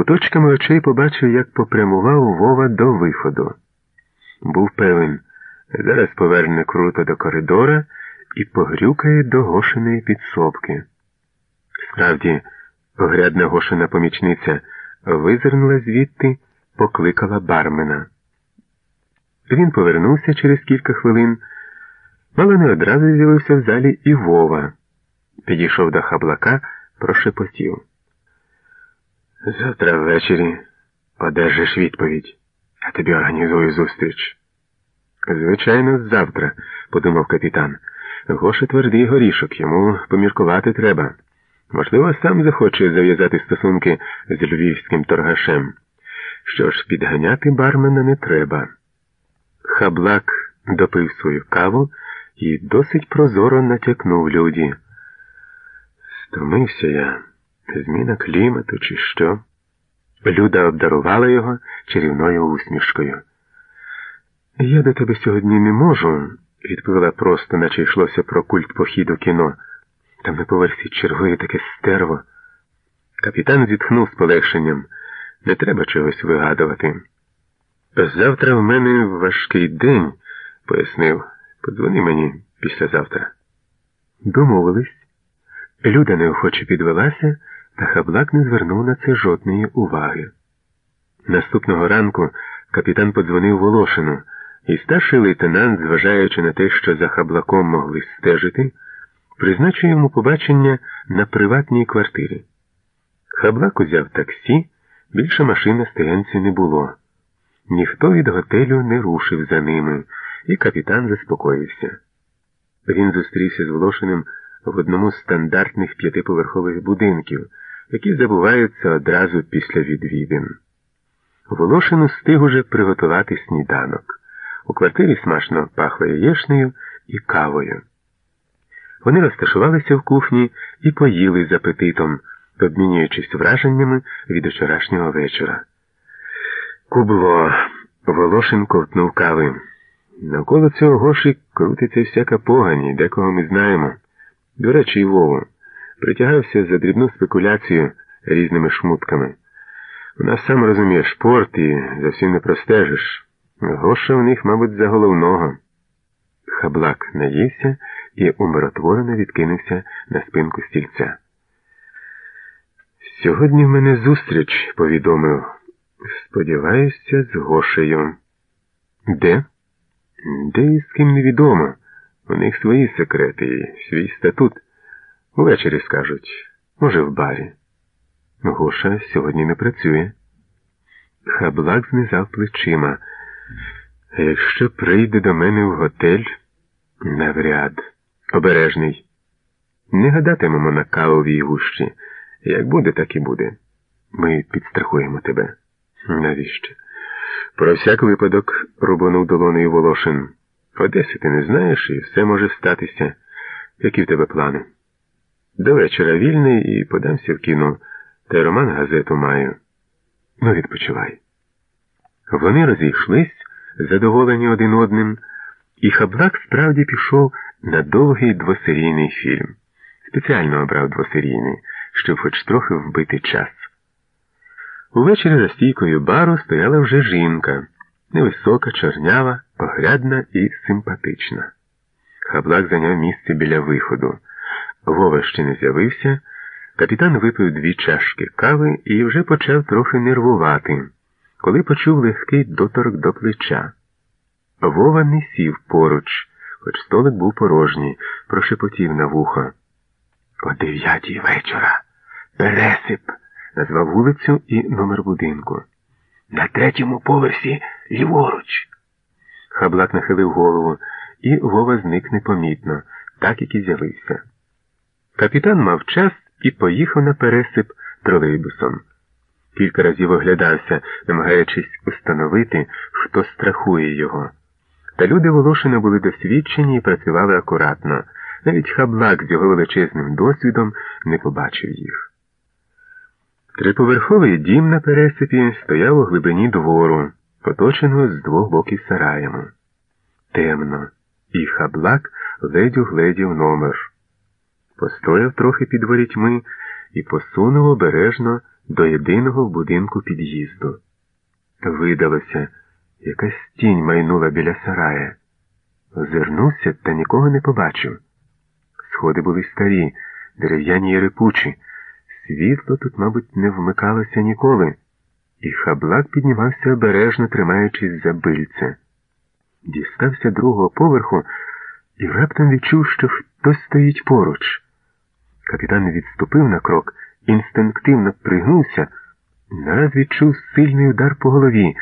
Куточками очей побачив, як попрямував Вова до виходу. Був певен, зараз поверне круто до коридора і погрюкає до Гошиної підсобки. Справді, огрядна Гошина помічниця визирнула звідти, покликала бармена. Він повернувся через кілька хвилин, але не одразу з'явився в залі і Вова. Підійшов до хаблака, прошепотів. Завтра ввечері одержиш відповідь, я тобі організую зустріч. Звичайно, завтра, подумав капітан. Гоша твердий горішок, йому поміркувати треба. Можливо, сам захоче зав'язати стосунки з львівським торгашем. Що ж, підганяти бармена не треба. Хаблак допив свою каву і досить прозоро натякнув люді. Стомився я. Зміна клімату, чи що? Люда обдарувала його чарівною усмішкою. Я до тебе сьогодні не можу, відповіла просто, наче йшлося про культ похіду кіно. Там на поверсі чергує таке стерво. Капітан зітхнув з полегшенням. Не треба чогось вигадувати. Завтра в мене важкий день, пояснив. Подзвони мені післязавтра. Домовились. Люда неохоче підвелася, та хаблак не звернув на це жодної уваги. Наступного ранку капітан подзвонив Волошину, і старший лейтенант, зважаючи на те, що за хаблаком могли стежити, призначив йому побачення на приватній квартирі. Хаблак узяв таксі, більше машин на стоянці не було. Ніхто від готелю не рушив за ними, і капітан заспокоївся. Він зустрівся з Волошиним в одному з стандартних п'ятиповерхових будинків, які забуваються одразу після відвідин. Волошин устиг уже приготувати сніданок. У квартирі смачно пахло яєшнею і кавою. Вони розташувалися в кухні і поїли з апетитом, обмінюючись враженнями від вчорашнього вечора. Кубло, Волошин ковтнув кави. Навколо цього гоші крутиться всяка погані, декого ми знаємо. До речі, Вову. Притягався за дрібну спекуляцію різними шмутками. У нас сам розумієш спорт і зовсім не простежиш. Гоша в них, мабуть, за головного. Хаблак наївся і умиротворено відкинувся на спинку стільця. Сьогодні в мене зустріч, повідомив. Сподіваюся, з Гошею. Де? Де і з ким невідомо. У них свої секрети і свій статут. Увечері скажуть, може, в барі. Гоша сьогодні не працює. Хаблак знизав плечима. Якщо прийде до мене в готель, навряд, обережний. Не гадатимемо на кавовій гущі. Як буде, так і буде. Ми підстрахуємо тебе. Навіщо? Про всяк випадок рубанув долоною Волошин. Одеси ти не знаєш, і все може статися. Які в тебе плани? До вечора вільний і подамся в кіно, та й роман газету маю. Ну, відпочивай. Вони розійшлись, задоволені один одним, і Хаблак справді пішов на довгий двосерійний фільм. Спеціально обрав двосерійний, щоб хоч трохи вбити час. Увечері за стійкою бару стояла вже жінка, невисока, чорнява, огрядна і симпатична. Хаблак зайняв місце біля виходу. Вова ще не з'явився. Капітан випив дві чашки кави і вже почав трохи нервувати, коли почув легкий доторк до плеча. Вова не сів поруч, хоч столик був порожній, прошепотів на вухо. О дев'ятій вечора. Пересип, назвав вулицю і номер будинку. На третьому поверсі ліворуч. Хаблак нахилив голову, і Вова зник непомітно, так як і з'явився. Капітан мав час і поїхав на пересип тролейбусом. Кілька разів оглядався, намагаючись установити, хто страхує його. Та люди Волошина були досвідчені і працювали акуратно. Навіть хаблак з його величезним досвідом не побачив їх. Триповерховий дім на пересипі стояв у глибині двору, оточеного з двох боків сараями. Темно, і хаблак ледь угледів номер. Постояв трохи під ворітьми і посунув обережно до єдиного в будинку під'їзду. Видалося, якась тінь майнула біля сарая. Озирнувся та нікого не побачив. Сходи були старі, дерев'яні й репучі. Світло тут, мабуть, не вмикалося ніколи, і хаблак піднімався обережно, тримаючись за бильце. Дістався другого поверху і раптом відчув, що хтось стоїть поруч. Капітан відступив на крок, інстинктивно пригнувся, нараз відчув сильний удар по голові.